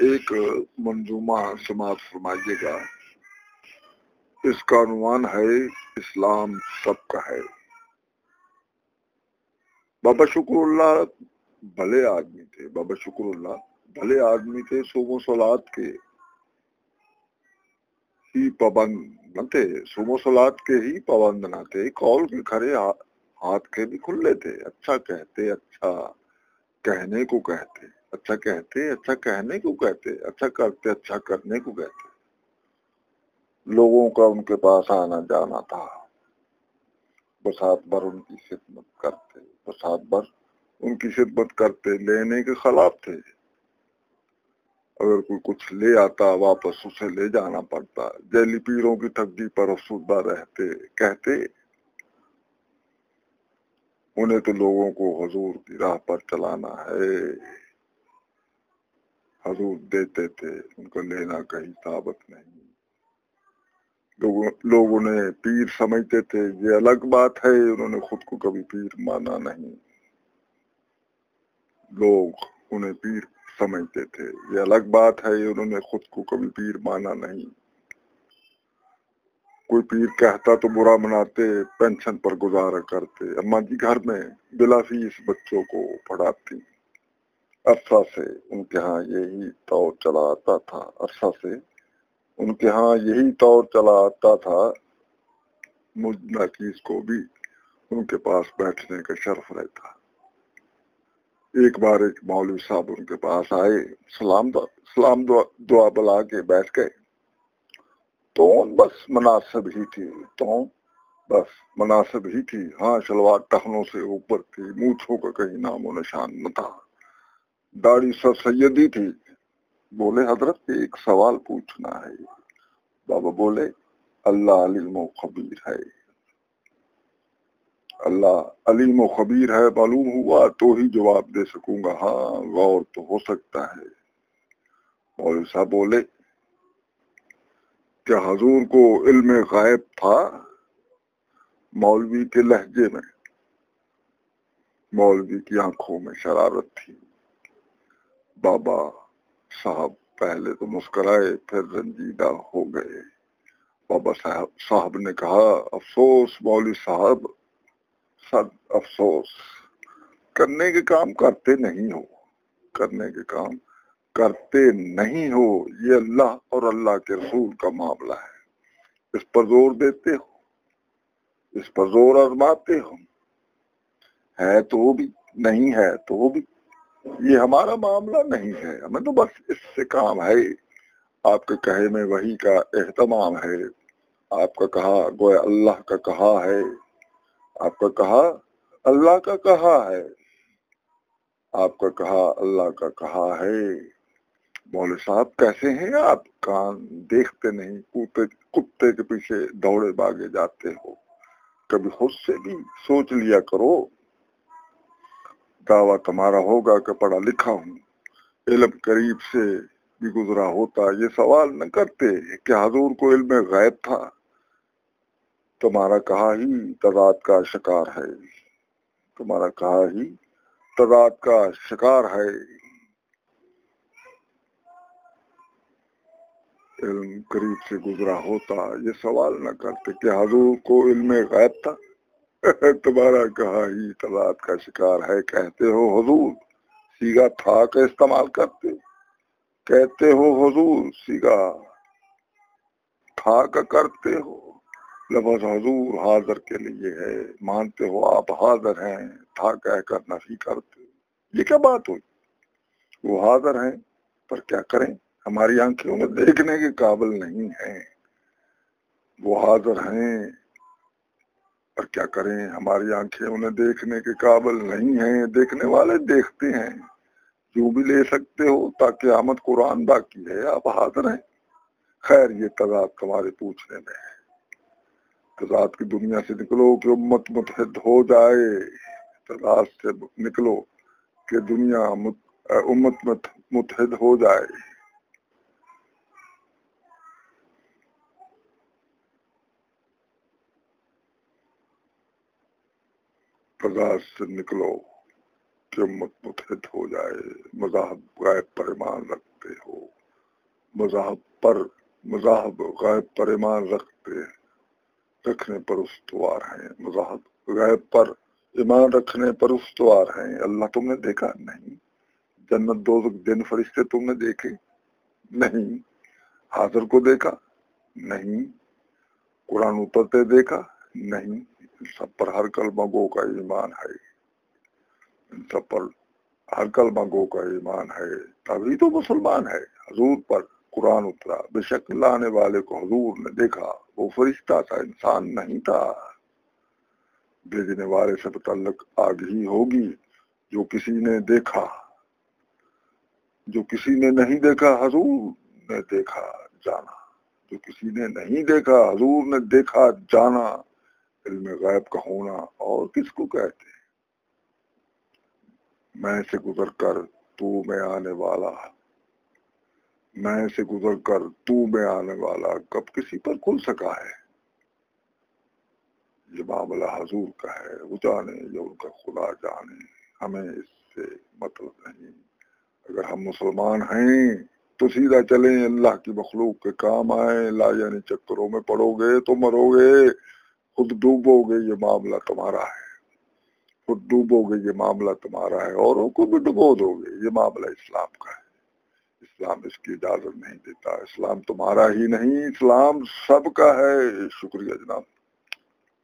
ایک منظومہ سماعت فرمائیے گا۔ اس کا عنوان ہے اسلام سب کا ہے۔ بابا شکر اللہ بھلے آدمی تھے۔ بابا شکر اللہ بھلے آدمی تھے صوب و سولاد کے ہی پابند نہ تھے۔ صوب و سولاد کے ہی پابند نہ تھے۔ کال کے کھڑے ہاتھ کے بھی کھلے تھے اچھا کہتے اچھا کہنے کو کہتے۔ اچھا کہتے اچھا کہنے کو کہتے اچھا کرتے اچھا کرنے کو کہتے لوگوں کا ان کے پاس آنا جانا تھا۔ بسات بھر ان کی خدمت کرتے بسات بھر ان کی خدمت کرتے، لینے کے خلاف تھے۔ اگر کوئی کچھ لے آتا، واپس اسے لے جانا پڑتا۔ جیلی پیروں کی تقدی پر افسودہ رہتے، کہتے۔ انہیں تو لوگوں کو حضور کی راہ پر چلانا ہے۔ حضور دیتے تھے ان کو لینا کہیں ثابت نہیں۔ لوگ انہیں پیر سمجھتے تھے، یہ الگ بات ہے، انہوں نے خود کو کبھی پیر مانا نہیں۔ لوگ انہیں پیر سمجھتے تھے، یہ الگ بات ہے، انہوں نے خود کو کبھی پیر مانا نہیں۔ کوئی پیر کہتا تو برا مناتے، پینشن پر گزارا کرتے۔ اما جی گھر میں بلا فیس بچوں کو پڑھاتی۔ عرصہ سے ان کے ہاں یہی تو چلا آتا تھا عرصہ سے ان کے ہاں یہی طور چلا آتا تھا مجھ ناکیز کو بھی ان کے پاس بیٹھنے کا شرف رہتا۔ ایک بار ایک مولوی صاحب ان کے پاس آئے سلام دعا سلام دعا, دعا بلا کے بیٹھ گئے۔ تو بس مناسب ہی تھی تو بس مناسب ہی تھی۔ ہاں شلوار ٹہنوں سے اوپر تھی مونچھوں کا کہیں نام و نشان نہ تھا۔ داڑھی سر سیدی تھی۔ بولے حضرت ایک سوال پوچھنا ہے۔ بابا بولے، اللہ علیم و خبیر ہے۔ اللہ علیم و خبیر ہے، معلوم ہوا تو ہی جواب دے سکوں گا۔ ہاں غور تو ہو سکتا ہے۔ مولوی صاحب بولے، کیا حضور کو علم غائب تھا؟ مولوی کے لہجے میں۔ مولوی کی آنکھوں میں شرارت تھی۔ بابا صاحب پہلے تو مسکرائے، پھر رنجیدہ ہو گئے۔ بابا صاحب صاحب نے کہا، افسوس مولوی صاحب سب افسوس، کرنے کے کام کرتے نہیں ہو۔ کرنے کے کام کرتے نہیں ہو، یہ اللہ اور اللہ کے رسول کا معاملہ ہے۔ اس پر زور دیتے ہو، اس پر زور آزماتے ہو۔ ہے تو بھی، نہیں ہے تو بھی۔ یہ ہمارا معاملہ نہیں ہے۔ ہمیں تو بس اس سے کام ہے۔ آپ کے کہے میں وہی کا اہتمام ہے۔ آپ کا کہا گویا اللہ کا کہا ہے۔ آپ کا کہا اللہ کا کہا ہے۔ آپ کا کہا اللہ کا کہا ہے۔ مول صاحب کیسے ہیں آپ؟ کان دیکھتے نہیں کتے کتے کے پیچھے دوڑے باغے جاتے ہو۔ کبھی خود سے بھی سوچ لیا کرو۔ دعویٰ تمہارا ہوگا کہ پڑھا لکھا ہوں۔ علم قریب سے بھی گزرا ہوتا، یہ سوال نہ کرتے کہ حضور کو علم غائب تھا۔ تمہارا کہا ہی تضاد کا شکار ہے۔ تمہارا کہا ہی تضاد کا شکار ہے۔ علم قریب سے گزرا ہوتا، یہ سوال نہ کرتے کہ حضور کو علم غائب تھا۔ تمہارا کہا ہی تضاد کا شکار ہے، کہتے ہو حضور، سیگا تھا کا استعمال کرتے۔ کہتے ہو حضور، سیگا تھا کا کرتے ہو۔ لفظ حضور حاضر کے لیے ہے، مانتے ہو آپ حاضر ہیں تھا کہہ کر نفی کرتے۔ یہ کیا بات ہوئی؟ وہ حاضر ہیں، پر کیا کریں؟ ہماری آنکھیں انہیں دیکھنے کے قابل نہیں ہیں۔ وہ حاضر ہیں پر کیا کریں؟ ہماری آنکھیں انہیں دیکھنے کے قابل نہیں ہیں، دیکھنے والے دیکھتے ہیں۔ جو بھی لے سکتے ہو تاکہ آمد قرآن باقی ہے، آپ حاضر ہیں۔ خیر، یہ تضاد تمہارے پوچھنے میں ہے۔ تضاد کی دنیا سے نکلو کہ امت متحد ہو جائے۔ تضاد سے نکلو کہ دنیا امت متحد ہو جائے۔ تضاد سے نکلو کہ امت متحد ہو جائے۔ مذاہب غائب پر ایمان رکھتے ہو۔ مذہب پر مذاہب غیب پر ایمان رکھتے رکھنے پر استوار ہیں۔ مذاہب غیب پر ایمان رکھنے پر استوار ہیں۔ اللہ تم نے دیکھا؟ نہیں۔ جنت دو دن فرشتے تم نے دیکھے؟ نہیں۔ حاضر کو دیکھا؟ نہیں۔ قرآن اترتے دیکھا؟ نہیں۔ سب پر ہر کلمہ گو کا ایمان ہے۔ ان سب پر ہر کلمہ گو کا ایمان ہے۔ تبھی تو مسلمان ہے۔ حضور پر قرآن اترا۔ بے شک لانے والے کو حضور نے دیکھا۔ وہ فرشتہ تھا، انسان نہیں تھا۔ بھیجنے والے سے متعلق آگ ہی ہوگی جو کسی نے دیکھا۔ جو کسی نے نہیں دیکھا، حضور نے دیکھا، جانا۔ جو کسی نے نہیں دیکھا، حضور نے دیکھا، جانا۔ علم غیب کا ہونا اور کس کو کہتے میں سے گزر کر تو میں آنے والا۔ میں سے گزر کر تو میں آنے والا کب کسی پر کھل سکا ہے؟ یہ معاملہ حضور کا ہے، وہ جانے یا ان کا خدا جانے، ہمیں اس سے مطلب نہیں۔ اگر ہم مسلمان ہیں تو سیدھا چلیں، اللہ کی مخلوق کے کام آئے لا یعنی چکروں میں پڑو گے تو مرو گے۔ خود ڈوبو گے یہ معاملہ تمہارا ہے۔ خود ڈوبو گے یہ معاملہ تمہارا ہے اوروں کو بھی ڈبو دو گے۔ یہ معاملہ اسلام کا ہے۔ اسلام اس کی اجازت نہیں دیتا۔ اسلام تمہارا ہی نہیں، اسلام سب کا ہے۔ شکریہ جناب۔